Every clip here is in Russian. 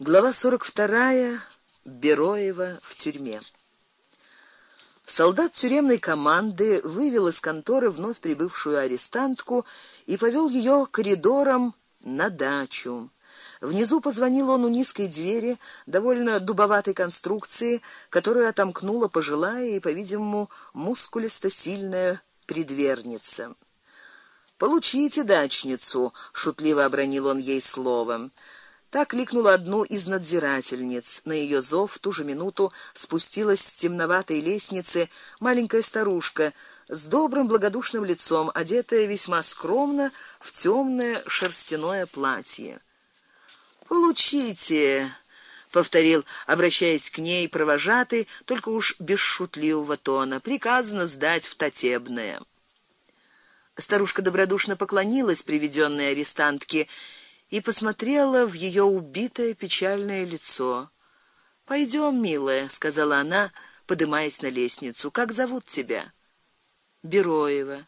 Глава 42. Бероева в тюрьме. Солдат тюремной команды вывел из конторы вновь прибывшую арестантку и повел ее коридором на дачу. Внизу позвонил он у низкой двери, довольно дубоватой конструкции, которую отомкнула пожилая и, по-видимому, мускулисто-сильная предверница. Получите дачницу, шутливо обронил он ей словом. Так кликнула одну из надзирательниц. На ее зов в ту же минуту спустилась с темноватой лестницы маленькая старушка с добрым благодушным лицом, одетая весьма скромно в темное шерстяное платье. Получите, повторил, обращаясь к ней провожатый, только уж без шутливого тона. Приказано сдать в Татебное. Старушка добродушно поклонилась приведенной арестантке и посмотрела в ее убитое печальное лицо. Пойдем, милая, сказала она, поднимаясь на лестницу. Как зовут тебя? Бероева.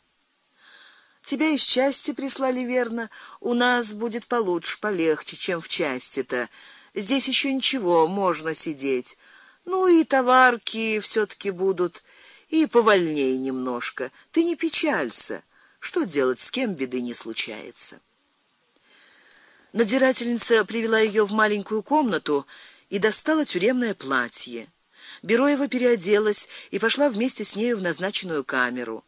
Тебя из части прислали верно. У нас будет получше, полегче, чем в части-то. Здесь еще ничего, можно сидеть. Ну и товарки все таки будут и повольней немножко. Ты не печалься. Что делать, с кем беды не случается. Надзирательница привела ее в маленькую комнату и достала тюремное платье. Бероева переоделась и пошла вместе с ней в назначенную камеру.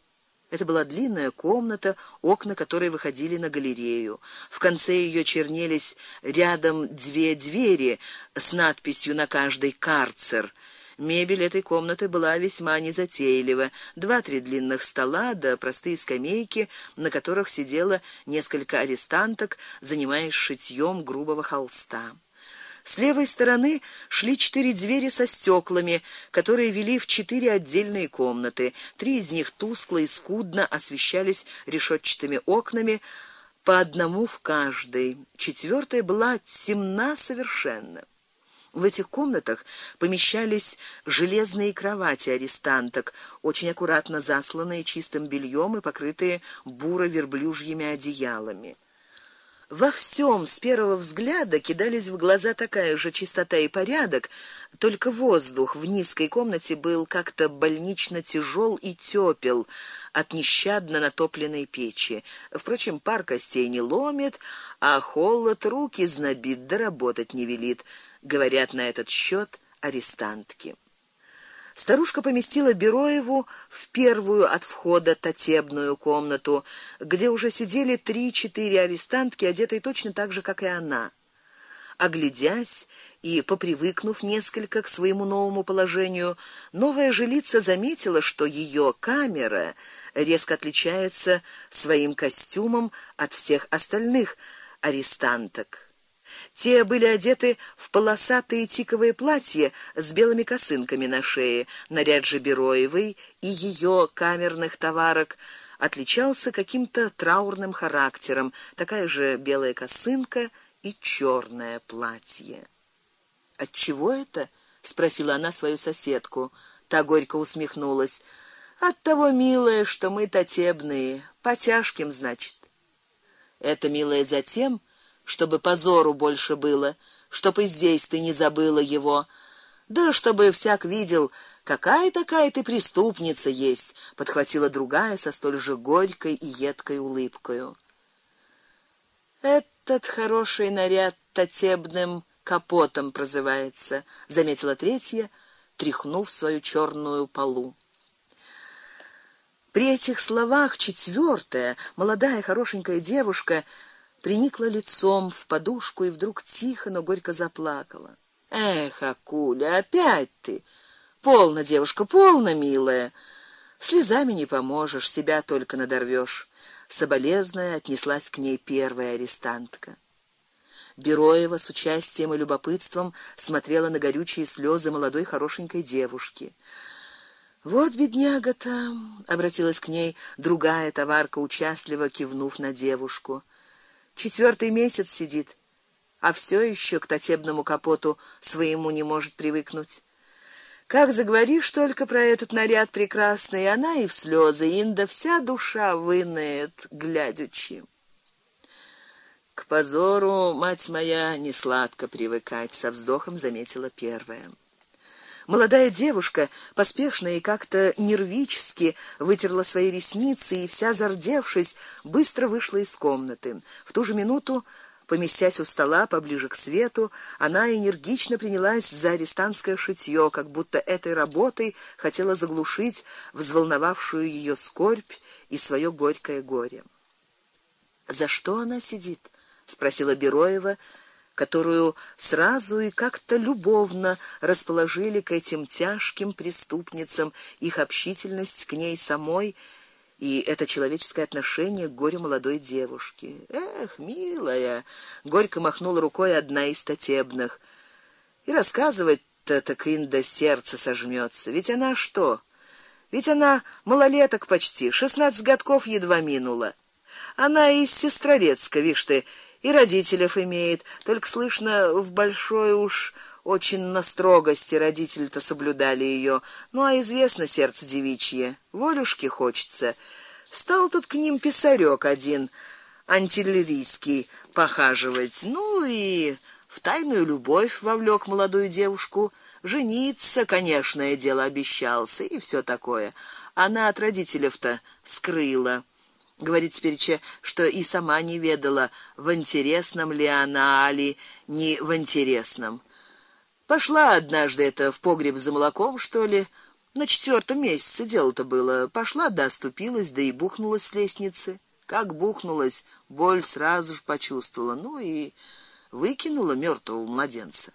Это была длинная комната, окна которой выходили на галерею. В конце ее чернелись рядом две двери с надписью на каждой карцер. Мебель этой комнаты была весьма незатейлива: два-три длинных стола да простые скамейки, на которых сидело несколько арестанток, занимаясь шитьем грубого холста. С левой стороны шли четыре двери со стеклами, которые вели в четыре отдельные комнаты. Три из них тускло и скудно освещались решетчатыми окнами, по одному в каждой. Четвертая была темна совершенно. В этих комнатах помещались железные кровати арестанток, очень аккуратно засланные чистым бельем и покрытые буро-верблюжьими одеялами. Во всем с первого взгляда кидались в глаза такая же чистота и порядок, только воздух в низкой комнате был как-то больнично тяжел и тёпел от нещадно натопленной печи. Впрочем, пар костей не ломит, а холод руки знобит, да работать не велит, говорят на этот счет арестантки. Старушка поместила Бероеву в первую от входа татебную комнату, где уже сидели три-четыре арестантки, одетые точно так же, как и она. Оглядясь и попривыкнув несколько к своему новому положению, новая жилица заметила, что ее камера резко отличается своим костюмом от всех остальных арестанток. Те были одеты в полосатые тиковые платья с белыми косынками на шее. Наряд же Бероевой и ее камерных товарок отличался каким-то траурным характером. Такая же белая косынка и черное платье. От чего это? спросила она свою соседку. Та горько усмехнулась. От того, милая, что мы татебные, по тяжким, значит. Это милая затем, чтобы позору больше было, чтобы здесь ты не забыла его. Да чтобы всяк видел, какая такая ты преступница есть, подхватила другая со столь же горькой и едкой улыбкой. Этот хороший наряд татебным капотом прозывается, заметила третья, тряхнув свою черную полу. При этих словах четвертая, молодая хорошенькая девушка приникла лицом в подушку и вдруг тихо, но горько заплакала. Эх, Акуля, опять ты. Полно, девушка, полно, милая. Слезами не поможешь, себя только надорвешь. Соболезная отнеслась к ней первая арестантка. Бероева с участием и любопытством смотрела на горючие слезы молодой хорошенькой девушки. Вот бедняга там, обратилась к ней другая товарка, участливо кивнув на девушку. Четвертый месяц сидит, а все еще к татебному капоту своему не может привыкнуть. Как заговоришь только про этот наряд прекрасный, она и в слезы, инда вся душа вынает, глядячи. К позору, мать моя, не сладко привыкать, со вздохом заметила первая. Молодая девушка поспешно и как-то нервически вытерла свои ресницы и вся зардевшись, быстро вышла из комнаты. В ту же минуту Поместясь у стола поближе к свету, она энергично принялась за арестантское шитье, как будто этой работой хотела заглушить взволновавшую ее скорбь и свое горькое горе. За что она сидит? спросила Бероева, которую сразу и как-то любовно расположили к этим тяжким преступницам их общительность к ней самой и это человеческое отношение к горю молодой девушки. Эх, милая, горько махнула рукой одна из татебных. И рассказывать-то так инда сердце сожмётся. Ведь она что? Ведь она малолеток почти, шестнадцать годков едва минула. Она из Сестрорецка, видишь ты, и родителей имеет, только слышно в большой уж очень на строгости родители-то соблюдали ее. Ну а известно сердце девичье, волюшки хочется. Стал тут к ним писарёк один антиллерийский похаживать. Ну и в тайную любовь вовлек молодую девушку. Жениться, конечно, дело обещался и все такое. Она от родителей-то скрыла. Говорит теперь, что и сама не ведала, в интересном ли она али не в интересном. Пошла однажды это в погреб за молоком, что ли, на четвертом месяце дело-то было. Пошла, да оступилась, да и бухнулась с лестницы. Как бухнулась, боль сразу же почувствовала, ну и выкинула мертвого младенца.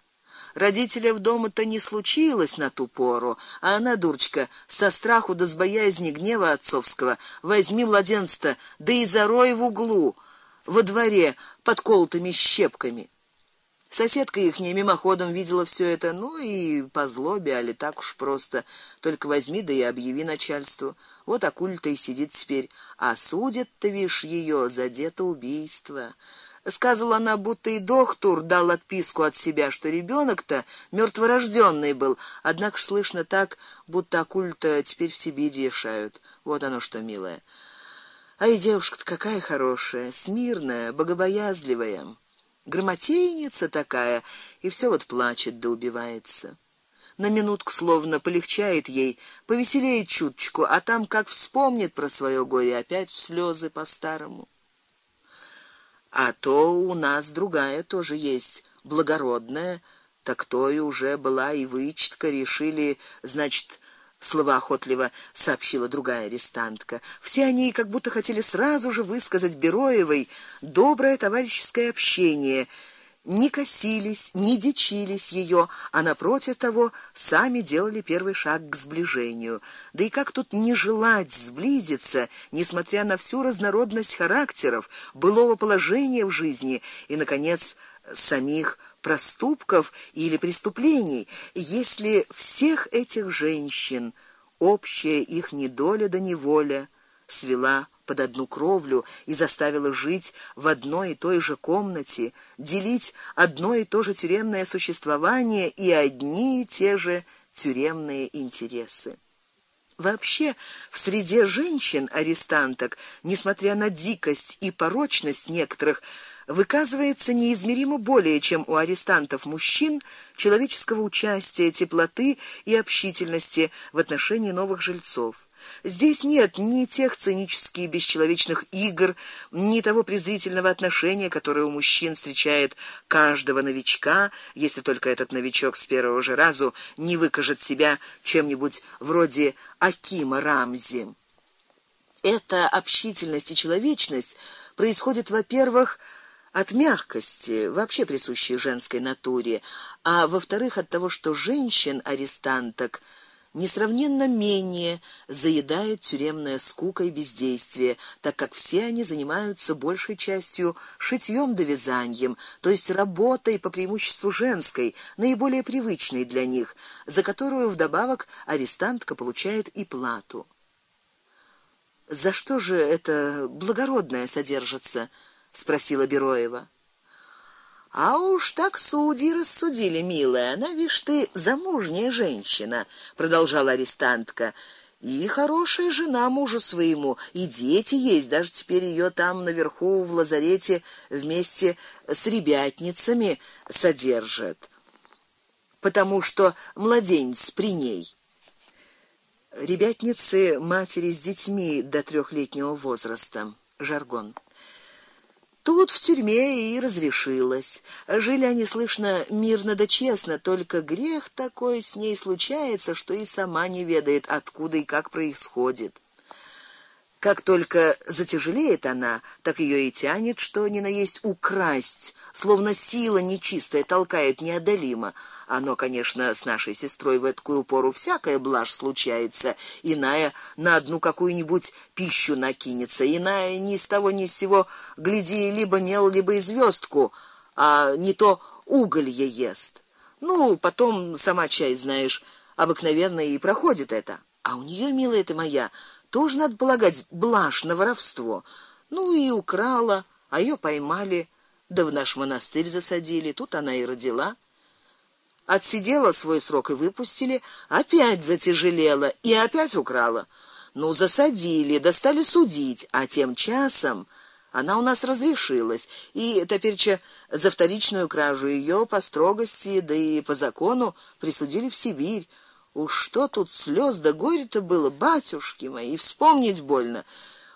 Родителей в дома-то не случилось на ту пору, а она дурочка со страху да с боязни гнева отцовского возьми младенца, да и зарой в углу во дворе под колотыми щепками. Соседка их не мимоходом видела все это, ну и по злобе, али так уж просто, только возьми да и объяви начальству. Вот акуль-то и сидит теперь, а судят-то вишь ее за где-то убийство. Сказала она, будто и доктор дал отписку от себя, что ребенок-то мертворожденный был. Однако слышно так, будто акуль-то теперь в Сибири решают. Вот оно что, милая. А и девушка-то какая хорошая, смирная, богобоязливая грамотейница такая, и все вот плачет да убивается. На минутку словно полегчает ей, повеселеет чуточку, а там как вспомнит про свое горе, опять в слезы по-старому. А то у нас другая тоже есть, благородная, так то и уже была и вычетка решили, значит, словоохотливо сообщила другая арестантка. Все они как будто хотели сразу же высказать Бероевой доброе товарищеское общение. Не косились, не дичились ее, а напротив того, сами делали первый шаг к сближению. Да и как тут не желать сблизиться, несмотря на всю разнородность характеров, былого положения в жизни и наконец самих проступков или преступлений, если всех этих женщин общая их недоля да неволя свела под одну кровлю и заставила жить в одной и той же комнате, делить одно и то же тюремное существование и одни и те же тюремные интересы. Вообще, в среде женщин-арестанток, несмотря на дикость и порочность некоторых выказывается неизмеримо более, чем у арестантов мужчин, человеческого участия, теплоты и общительности в отношении новых жильцов. Здесь нет ни тех цинических бесчеловечных игр, ни того презрительного отношения, которое у мужчин встречает каждого новичка, если только этот новичок с первого же разу не выкажет себя чем-нибудь вроде Акима Рамзи. Эта общительность и человечность происходит, во-первых, от мягкости, вообще присущей женской натуре, а во-вторых, от того, что женщин-арестанток несравненно менее заедает тюремная скука и бездействие, так как все они занимаются большей частью шитьем да вязанием, то есть работой по преимуществу женской, наиболее привычной для них, за которую вдобавок арестантка получает и плату. За что же это благородное содержится? спросила Бероева. А уж так судьи рассудили, милая. Она, видишь ты, замужняя женщина, продолжала арестантка. И хорошая жена мужу своему, и дети есть, даже теперь ее там наверху в лазарете вместе с ребятницами содержат. Потому что младенец при ней. Ребятницы матери с детьми до трехлетнего возраста. Жаргон. Тут в тюрьме и разрешилось. Жили они, слышно, мирно да честно, только грех такой с ней случается, что и сама не ведает, откуда и как происходит. Как только затяжелеет она, так ее и тянет, что ни на есть украсть, словно сила нечистая толкает неодолимо. Оно, конечно, с нашей сестрой в такую пору всякая блажь случается, иная на одну какую-нибудь пищу накинется, иная ни с того ни с сего гляди либо мел, либо и звёздку, а не то уголье ест. Ну, потом сама чай знаешь, обыкновенно и проходит это. А у неё, милая ты моя, тоже надо полагать блажь на воровство. Ну и украла, а её поймали, да в наш монастырь засадили, тут она и родила отсидела свой срок и выпустили, опять затяжелела и опять украла. Ну засадили, достали судить, а тем часом она у нас разрешилась, и теперьча за вторичную кражу ее по строгости, да и по закону присудили в Сибирь. Уж что тут слез да горе-то было, батюшки мои, вспомнить больно.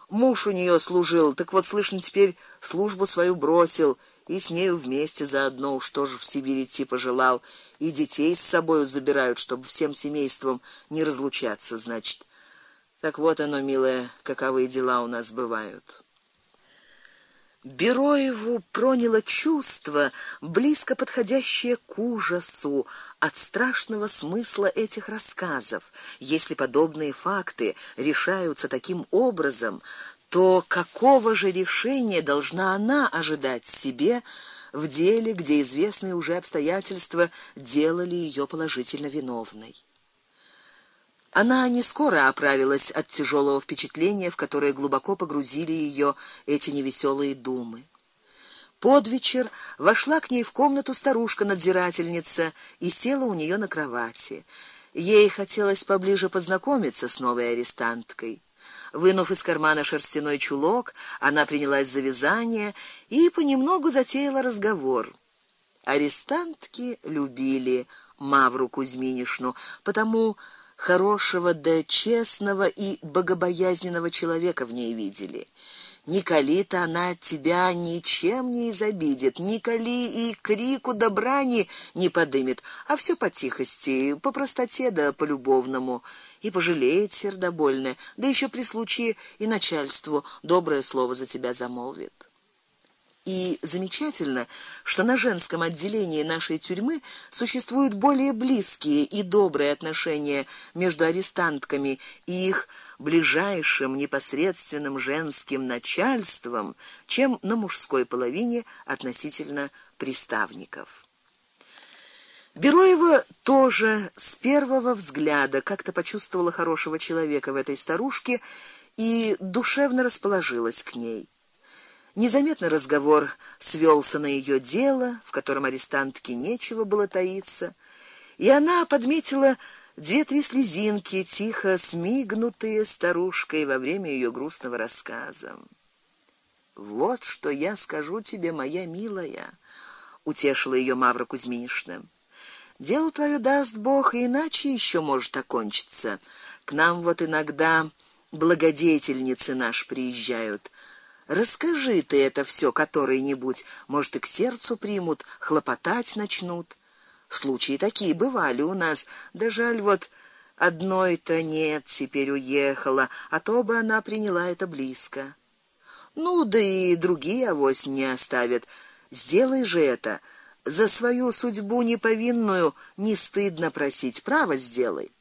Муж у нее служил, так вот слышно теперь службу свою бросил и с нею вместе заодно уж тоже в Сибирь идти пожелал и детей с собою забирают, чтобы всем семейством не разлучаться, значит. Так вот оно, милая, каковы дела у нас бывают. Бероеву проняло чувство, близко подходящее к ужасу от страшного смысла этих рассказов. Если подобные факты решаются таким образом, то какого же решения должна она ожидать себе? В деле, где известные уже обстоятельства делали ее положительно виновной. Она не скоро оправилась от тяжелого впечатления, в которое глубоко погрузили ее эти невеселые думы. Под вечер вошла к ней в комнату старушка-надзирательница и села у нее на кровати. Ей хотелось поближе познакомиться с новой арестанткой. Вынув из кармана шерстяной чулок, она принялась за вязание и понемногу затеяла разговор. Арестантки любили Мавру Кузьминишну, потому хорошего да честного и богобоязненного человека в ней видели. Николи-то она тебя ничем не изобидит, николи и крику да брани не подымет, а все по тихости, по простоте да по любовному и пожалеет сердобольное, да еще при случае и начальству доброе слово за тебя замолвит. И замечательно, что на женском отделении нашей тюрьмы существуют более близкие и добрые отношения между арестантками и их ближайшим непосредственным женским начальством, чем на мужской половине относительно приставников. Бероева тоже с первого взгляда как-то почувствовала хорошего человека в этой старушке и душевно расположилась к ней. Незаметно разговор свёлся на её дело, в котором арестантке нечего было таиться, и она подметила две-три слезинки, тихо смигнутые старушкой во время её грустного рассказа. Вот что я скажу тебе, моя милая, утешила её Мавра Кузьминишна. Дело твое даст Бог, и иначе еще может окончиться. К нам вот иногда благодетельницы наш приезжают. Расскажи ты это все который-нибудь, может, и к сердцу примут, хлопотать начнут. Случаи такие бывали у нас, да жаль вот одной-то нет, теперь уехала, а то бы она приняла это близко. Ну да и другие авось не оставят. Сделай же это за свою судьбу неповинную не стыдно просить, право сделай.